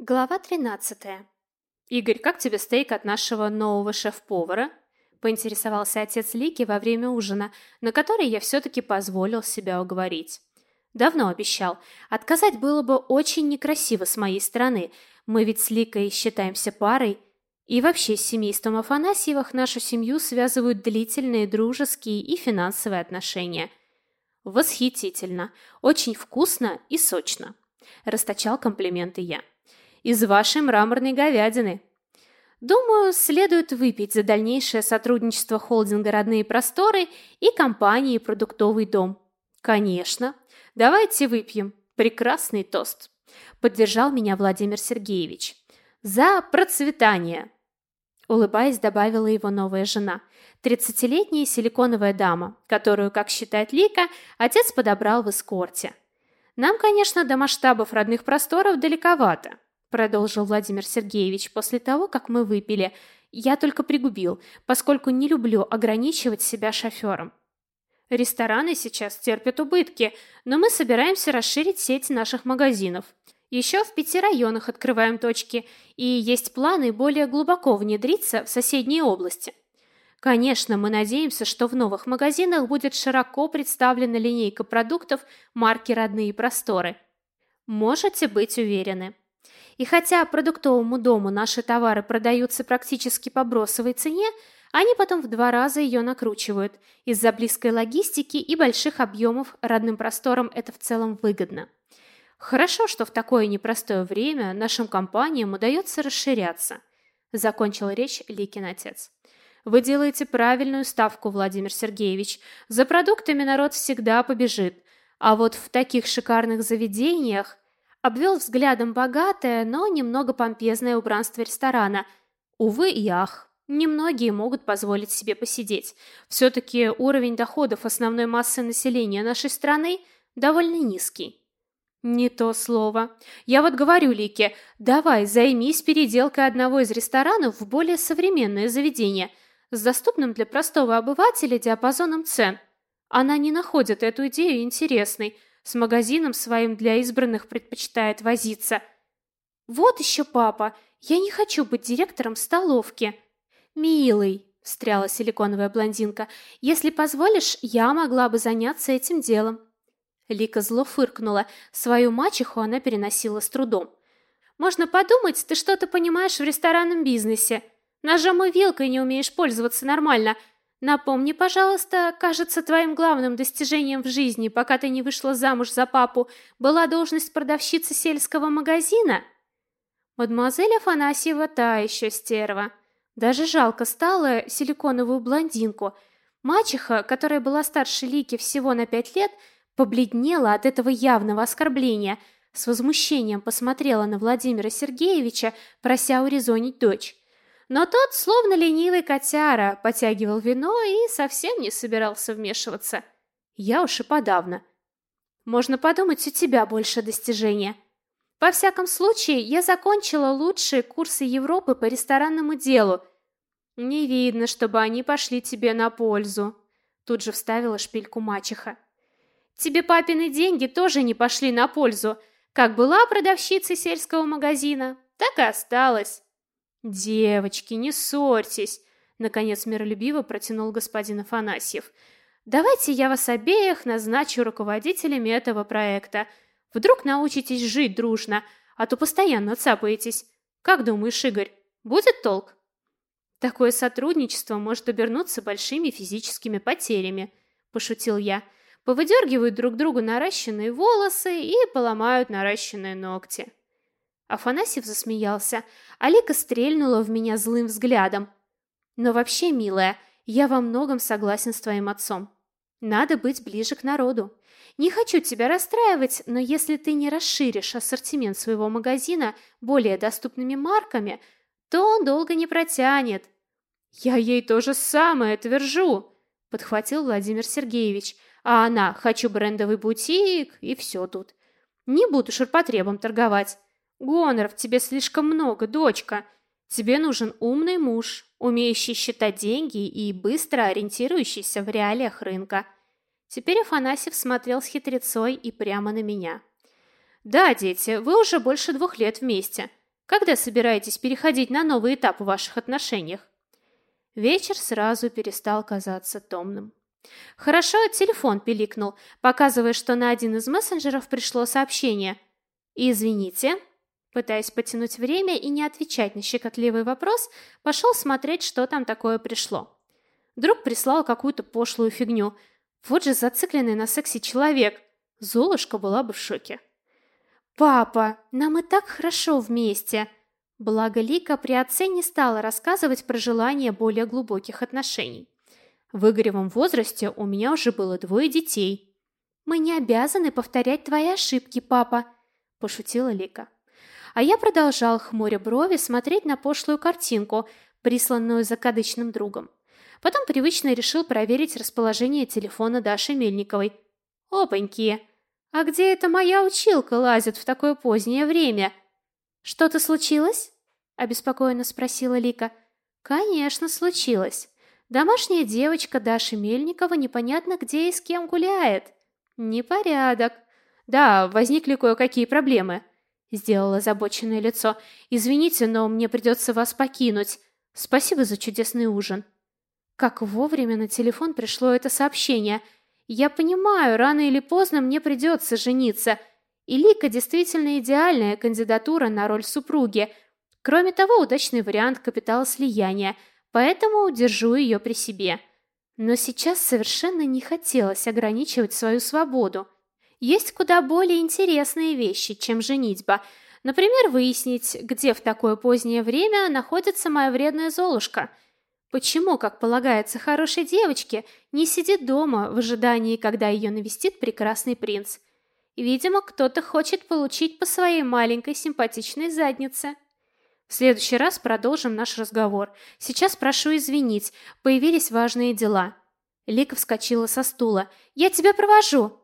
Глава 13. Игорь, как тебе стейк от нашего нового шеф-повара? поинтересовался отец Лики во время ужина, на который я все таки позволил себя уговорить. Давно обещал. Отказать было бы очень некрасиво с моей стороны. Мы ведь с Ликой считаемся парой, и вообще с семейством Афанасьевых нашу семью связывают длительные дружеские и финансовые отношения. Восхитительно, очень вкусно и сочно, расточал комплименты я из вашей мраморной говядины. Думаю, следует выпить за дальнейшее сотрудничество холдинга Родные просторы и компании Продуктовый дом. Конечно. Давайте выпьем. Прекрасный тост. Поддержал меня Владимир Сергеевич. За процветание. Улыбаясь, добавила его новая жена, тридцатилетняя силиконовая дама, которую, как считает Лика, отец подобрал в эскорте. Нам, конечно, до масштабов родных просторов далековато, продолжил Владимир Сергеевич после того, как мы выпили. Я только пригубил, поскольку не люблю ограничивать себя шофером. Рестораны сейчас терпят убытки, но мы собираемся расширить сеть наших магазинов. Еще в пяти районах открываем точки, и есть планы более глубоко внедриться в соседние области. Конечно, мы надеемся, что в новых магазинах будет широко представлена линейка продуктов марки «Родные просторы». Можете быть уверены. И хотя продуктовому дому наши товары продаются практически по бросовой цене, они потом в два раза ее накручивают. Из-за близкой логистики и больших объемов родным просторам это в целом выгодно. Хорошо, что в такое непростое время нашим компаниям удается расширяться, закончил речь Ликин отец. Вы делаете правильную ставку, Владимир Сергеевич. За продуктами народ всегда побежит. А вот в таких шикарных заведениях обвел взглядом богатое, но немного помпезное убранство ресторана. Увы и ах, немногие могут позволить себе посидеть. все таки уровень доходов основной массы населения нашей страны довольно низкий. Не то слово. Я вот говорю Лике, давай займись переделкой одного из ресторанов в более современное заведение с доступным для простого обывателя диапазоном цен. Она не находит эту идею интересной с магазином своим для избранных предпочитает возиться. Вот еще папа, я не хочу быть директором столовки. Милый, встряла силиконовая блондинка. Если позволишь, я могла бы заняться этим делом. Лика зло фыркнула. Свою мачеху она переносила с трудом. Можно подумать, ты что-то понимаешь в ресторанном бизнесе. Ножом и вилкой не умеешь пользоваться нормально. Напомни, пожалуйста, кажется, твоим главным достижением в жизни, пока ты не вышла замуж за папу, была должность продавщицы сельского магазина? Мадемуазель Афанасьева та еще стерва. Даже жалко стало силиконовую блондинку. Мачеха, которая была старше Лики всего на пять лет, побледнела от этого явного оскорбления, с возмущением посмотрела на Владимира Сергеевича, прося урезонить дочь. Но тот, словно ленивый котяра, потягивал вино и совсем не собирался вмешиваться. Я уж и подавно. Можно подумать, у тебя больше достижения. Во всяком случае, я закончила лучшие курсы Европы по ресторанному делу. Не видно, чтобы они пошли тебе на пользу. Тут же вставила шпильку мачеха. Тебе папины деньги тоже не пошли на пользу. Как была продавщицей сельского магазина, так и осталась. Девочки, не ссорьтесь, наконец миролюбиво протянул господин Афанасьев. Давайте я вас обеих назначу руководителями этого проекта. Вдруг научитесь жить дружно, а то постоянно цапаетесь. Как думаешь, Игорь, будет толк? Такое сотрудничество может обернуться большими физическими потерями, пошутил я. Повыдергивают друг другу наращенные волосы и поломают наращенные ногти. Афанасьев засмеялся, Алика стрельнула в меня злым взглядом. Но вообще, милая, я во многом согласен с твоим отцом. Надо быть ближе к народу. Не хочу тебя расстраивать, но если ты не расширишь ассортимент своего магазина более доступными марками, то он долго не протянет. Я ей то же самое твержу, подхватил Владимир Сергеевич. А она: "Хочу брендовый бутик" и все тут. Не буду ширпотребом торговать. Гоноров тебе слишком много, дочка. Тебе нужен умный муж, умеющий считать деньги и быстро ориентирующийся в реалиях рынка. Теперь Афанасьев смотрел с хитрецой и прямо на меня. Да, дети, вы уже больше двух лет вместе. Когда собираетесь переходить на новый этап в ваших отношениях? Вечер сразу перестал казаться томным. Хорошо, телефон пиликнул, показывая, что на один из мессенджеров пришло сообщение. «Извините». Пытаясь потянуть время и не отвечать на щекотливый вопрос, пошел смотреть, что там такое пришло. Друг прислал какую-то пошлую фигню. Вот же зацикленный на сексе человек. Золушка была бы в шоке. «Папа, нам и так хорошо вместе!» Благо Лика при отце не стала рассказывать про желание более глубоких отношений. В Игоревом возрасте у меня уже было двое детей. «Мы не обязаны повторять твои ошибки, папа», – пошутила Лика. А я продолжал, хмуря брови, смотреть на пошлую картинку, присланную закадычным другом. Потом привычно решил проверить расположение телефона Даши Мельниковой. «Опаньки! А где эта моя училка лазит в такое позднее время?» «Что-то случилось?» – обеспокоенно спросила Лика. «Конечно, случилось. Домашняя девочка Даша Мельникова непонятно где и с кем гуляет. Непорядок. Да, возникли кое-какие проблемы. Сделала озабоченное лицо. Извините, но мне придется вас покинуть. Спасибо за чудесный ужин. Как вовремя на телефон пришло это сообщение. Я понимаю, рано или поздно мне придется жениться. И Лика действительно идеальная кандидатура на роль супруги. Кроме того, удачный вариант капитала слияния – поэтому держу ее при себе. Но сейчас совершенно не хотелось ограничивать свою свободу. Есть куда более интересные вещи, чем женитьба. Например, выяснить, где в такое позднее время находится моя вредная Золушка. Почему, как полагается хорошей девочке, не сидит дома в ожидании, когда ее навестит прекрасный принц? Видимо, кто-то хочет получить по своей маленькой симпатичной заднице. В следующий раз продолжим наш разговор. Сейчас прошу извинить, появились важные дела. Лика вскочила со стула. Я тебя провожу.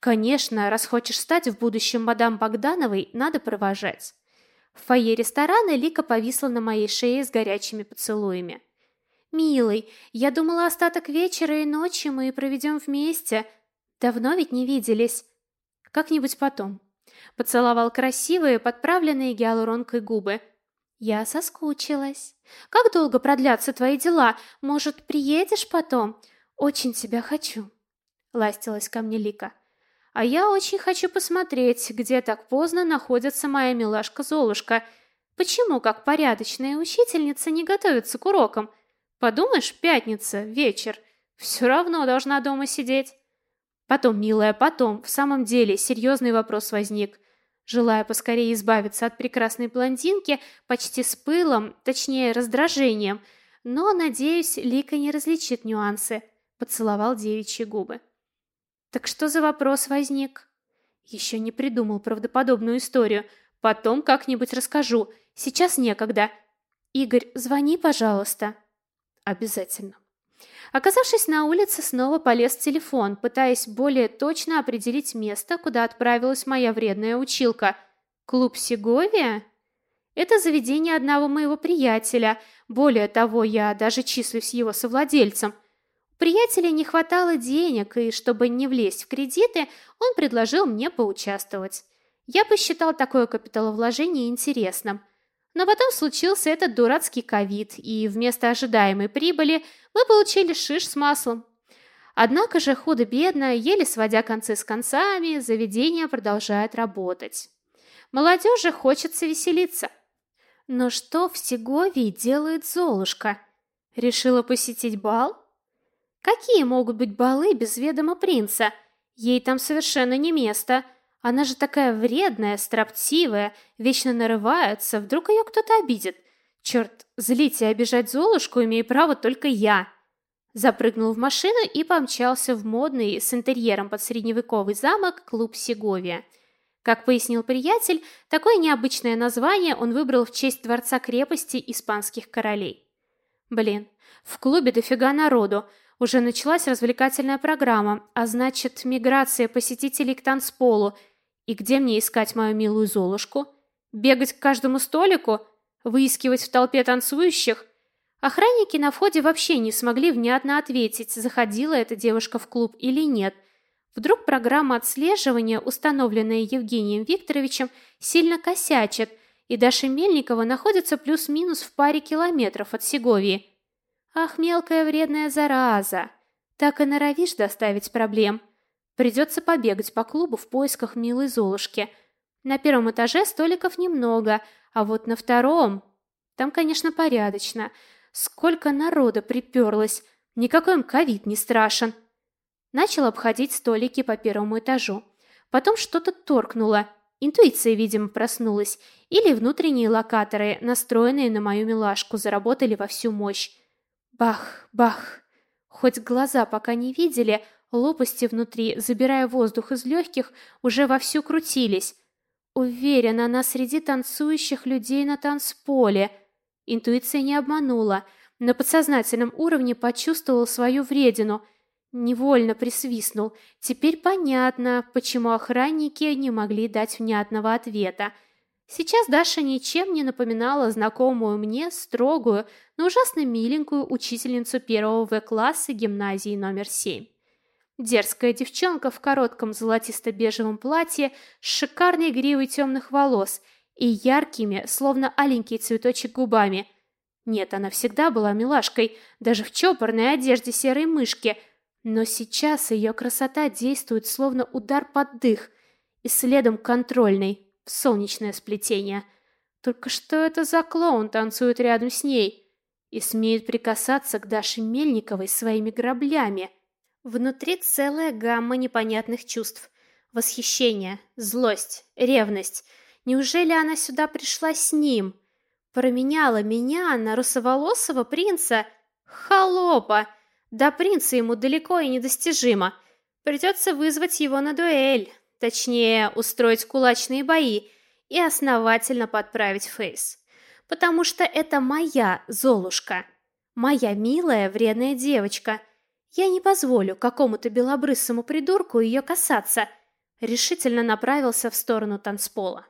Конечно, раз хочешь стать в будущем мадам Богдановой, надо провожать. В фойе ресторана Лика повисла на моей шее с горячими поцелуями. Милый, я думала, остаток вечера и ночи мы проведем вместе. Давно ведь не виделись. Как-нибудь потом. Поцеловал красивые, подправленные гиалуронкой губы. Я соскучилась. Как долго продлятся твои дела? Может, приедешь потом? Очень тебя хочу. Ластилась ко мне Лика. А я очень хочу посмотреть, где так поздно находится моя милашка Золушка. Почему, как порядочная учительница, не готовится к урокам? Подумаешь, пятница, вечер. Все равно должна дома сидеть. Потом, милая, потом. В самом деле, серьезный вопрос возник. Желая поскорее избавиться от прекрасной блондинки, почти с пылом, точнее раздражением, но, надеюсь, Лика не различит нюансы, поцеловал девичьи губы. Так что за вопрос возник? Еще не придумал правдоподобную историю. Потом как-нибудь расскажу. Сейчас некогда. Игорь, звони, пожалуйста. Обязательно. Оказавшись на улице, снова полез в телефон, пытаясь более точно определить место, куда отправилась моя вредная училка. Клуб Сеговия? Это заведение одного моего приятеля. Более того, я даже числюсь его совладельцем. Приятеля не хватало денег, и чтобы не влезть в кредиты, он предложил мне поучаствовать. Я посчитал такое капиталовложение интересным – но потом случился этот дурацкий ковид, и вместо ожидаемой прибыли мы получили шиш с маслом. Однако же худо-бедно, еле сводя концы с концами, заведение продолжает работать. Молодежи хочется веселиться. Но что в Сеговии делает Золушка? Решила посетить бал? Какие могут быть балы без ведома принца? Ей там совершенно не место – она же такая вредная, строптивая, вечно нарывается, вдруг ее кто-то обидит. Черт, злить и обижать Золушку имею право только я. Запрыгнул в машину и помчался в модный с интерьером под средневековый замок клуб Сеговия. Как пояснил приятель, такое необычное название он выбрал в честь дворца-крепости испанских королей. Блин, в клубе дофига народу. Уже началась развлекательная программа, а значит, миграция посетителей к танцполу – и где мне искать мою милую Золушку? Бегать к каждому столику? Выискивать в толпе танцующих? Охранники на входе вообще не смогли внятно ответить, заходила эта девушка в клуб или нет. Вдруг программа отслеживания, установленная Евгением Викторовичем, сильно косячит, и Даша Мельникова находится плюс-минус в паре километров от Сеговии. Ах, мелкая вредная зараза! Так и норовишь доставить проблем. Придется побегать по клубу в поисках милой Золушки. На первом этаже столиков немного, а вот на втором... Там, конечно, порядочно. Сколько народа приперлось. Никакой им ковид не страшен. Начал обходить столики по первому этажу. Потом что-то торкнуло. Интуиция, видимо, проснулась. Или внутренние локаторы, настроенные на мою милашку, заработали во всю мощь. Бах, бах. Хоть глаза пока не видели, лопасти внутри, забирая воздух из легких, уже вовсю крутились. Уверена, она среди танцующих людей на танцполе. Интуиция не обманула. На подсознательном уровне почувствовал свою вредину – Невольно присвистнул. Теперь понятно, почему охранники не могли дать внятного ответа. Сейчас Даша ничем не напоминала знакомую мне строгую, но ужасно миленькую учительницу первого В-класса гимназии номер семь. Дерзкая девчонка в коротком золотисто-бежевом платье с шикарной гривой темных волос и яркими, словно аленький цветочек губами. Нет, она всегда была милашкой, даже в чопорной одежде серой мышки – но сейчас ее красота действует словно удар под дых, и следом контрольный, в солнечное сплетение. Только что это за клоун танцует рядом с ней и смеет прикасаться к Даше Мельниковой своими граблями? Внутри целая гамма непонятных чувств. Восхищение, злость, ревность. Неужели она сюда пришла с ним? Променяла меня на русоволосого принца? Холопа! До принца ему далеко и недостижимо. Придется вызвать его на дуэль, точнее, устроить кулачные бои и основательно подправить фейс. Потому что это моя Золушка, моя милая вредная девочка. Я не позволю какому-то белобрысому придурку ее касаться. Решительно направился в сторону танцпола.